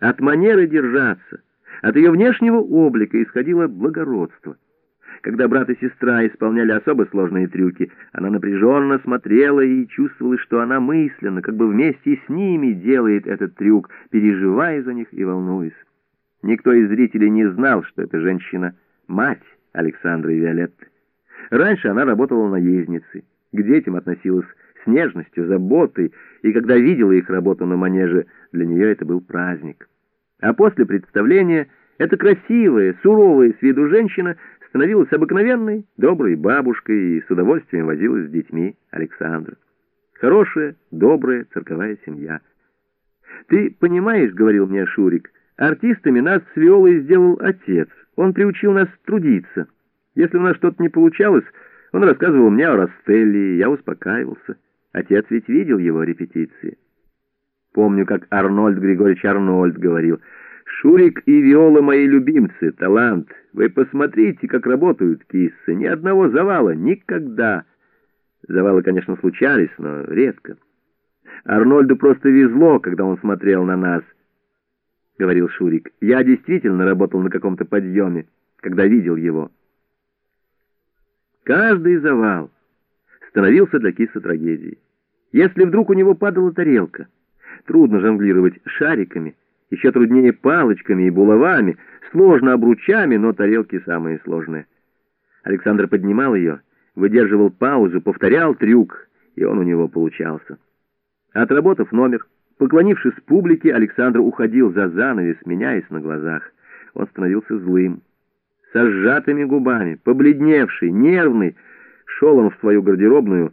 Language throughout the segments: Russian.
От манеры держаться, от ее внешнего облика исходило благородство. Когда брат и сестра исполняли особо сложные трюки, она напряженно смотрела и чувствовала, что она мысленно, как бы вместе с ними делает этот трюк, переживая за них и волнуясь. Никто из зрителей не знал, что эта женщина — мать Александры и Виолетты. Раньше она работала наездницей, к детям относилась нежностью, заботой, и когда видела их работу на манеже, для нее это был праздник. А после представления эта красивая, суровая с виду женщина становилась обыкновенной, доброй бабушкой и с удовольствием возилась с детьми Александра. Хорошая, добрая цирковая семья. «Ты понимаешь, — говорил мне Шурик, — артистами нас с Виолой сделал отец. Он приучил нас трудиться. Если у нас что-то не получалось, он рассказывал мне о Ростелле, и я успокаивался. Отец ведь видел его репетиции. Помню, как Арнольд Григорьевич Арнольд говорил, «Шурик и Виола мои любимцы, талант. Вы посмотрите, как работают киссы. Ни одного завала, никогда». Завалы, конечно, случались, но редко. Арнольду просто везло, когда он смотрел на нас, — говорил Шурик. Я действительно работал на каком-то подъеме, когда видел его. Каждый завал становился для киса трагедией. Если вдруг у него падала тарелка, трудно жонглировать шариками, еще труднее палочками и булавами, сложно обручами, но тарелки самые сложные. Александр поднимал ее, выдерживал паузу, повторял трюк, и он у него получался. Отработав номер, поклонившись публике, Александр уходил за занавес, меняясь на глазах. Он становился злым. Со сжатыми губами, побледневший, нервный, шел он в свою гардеробную,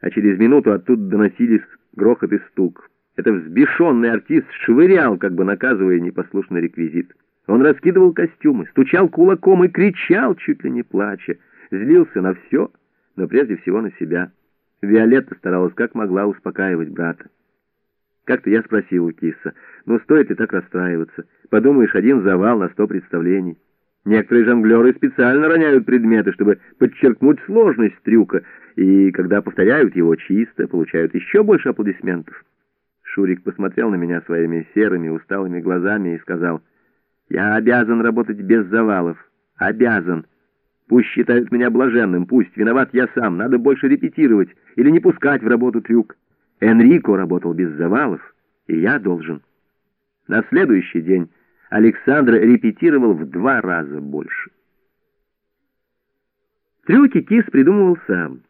а через минуту оттуда доносились грохот и стук. Это взбешенный артист швырял, как бы наказывая непослушный реквизит. Он раскидывал костюмы, стучал кулаком и кричал, чуть ли не плача. Злился на все, но прежде всего на себя. Виолетта старалась как могла успокаивать брата. Как-то я спросил у Киса, ну стоит ли так расстраиваться? Подумаешь, один завал на сто представлений. Некоторые жонглеры специально роняют предметы, чтобы подчеркнуть сложность трюка, и когда повторяют его чисто, получают еще больше аплодисментов. Шурик посмотрел на меня своими серыми, усталыми глазами и сказал, «Я обязан работать без завалов. Обязан. Пусть считают меня блаженным, пусть виноват я сам. Надо больше репетировать или не пускать в работу трюк. Энрико работал без завалов, и я должен». На следующий день Александр репетировал в два раза больше. Трюки Кис придумывал сам.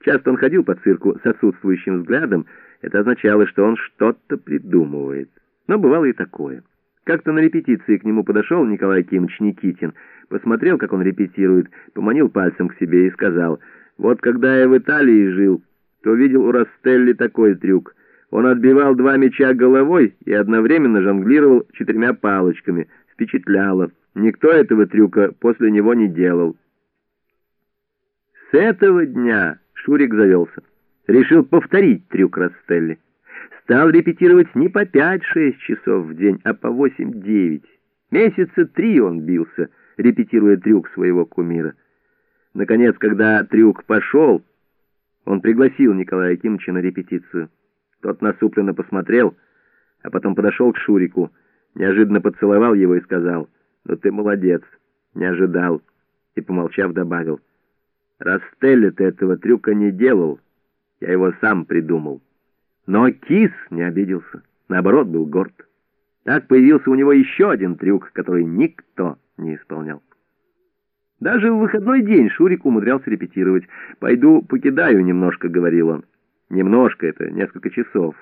Часто он ходил по цирку с отсутствующим взглядом, это означало, что он что-то придумывает. Но бывало и такое. Как-то на репетиции к нему подошел Николай Кимович Никитин, посмотрел, как он репетирует, поманил пальцем к себе и сказал, «Вот когда я в Италии жил, то видел у Ростелли такой трюк. Он отбивал два мяча головой и одновременно жонглировал четырьмя палочками. Впечатляло. Никто этого трюка после него не делал». С этого дня Шурик завелся решил повторить трюк Ростелли. Стал репетировать не по 5-6 часов в день, а по 8-9. Месяца три он бился, репетируя трюк своего кумира. Наконец, когда трюк пошел, он пригласил Николая Кимовича на репетицию. Тот насупленно посмотрел, а потом подошел к Шурику, неожиданно поцеловал его и сказал, «Ну ты молодец, не ожидал», и, помолчав, добавил, «Растелли ты этого трюка не делал». Я его сам придумал. Но Кис не обиделся, наоборот, был горд. Так появился у него еще один трюк, который никто не исполнял. Даже в выходной день Шурик умудрялся репетировать. «Пойду покидаю немножко», — говорил он. «Немножко — это несколько часов».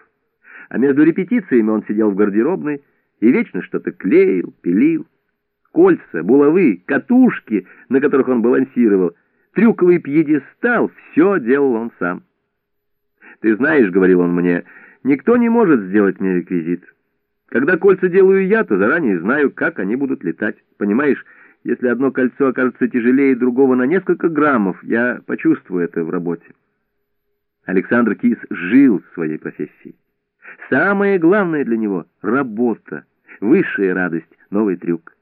А между репетициями он сидел в гардеробной и вечно что-то клеил, пилил. Кольца, булавы, катушки, на которых он балансировал, трюковый пьедестал — все делал он сам. «Ты знаешь, — говорил он мне, — никто не может сделать мне реквизит. Когда кольца делаю я, то заранее знаю, как они будут летать. Понимаешь, если одно кольцо окажется тяжелее другого на несколько граммов, я почувствую это в работе». Александр Кис жил своей профессией. Самое главное для него — работа, высшая радость, новый трюк.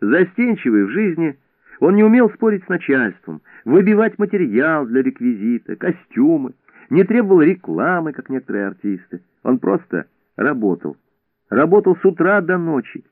Застенчивый в жизни, он не умел спорить с начальством, выбивать материал для реквизита, костюмы, не требовал рекламы, как некоторые артисты. Он просто работал. работал с утра до ночи.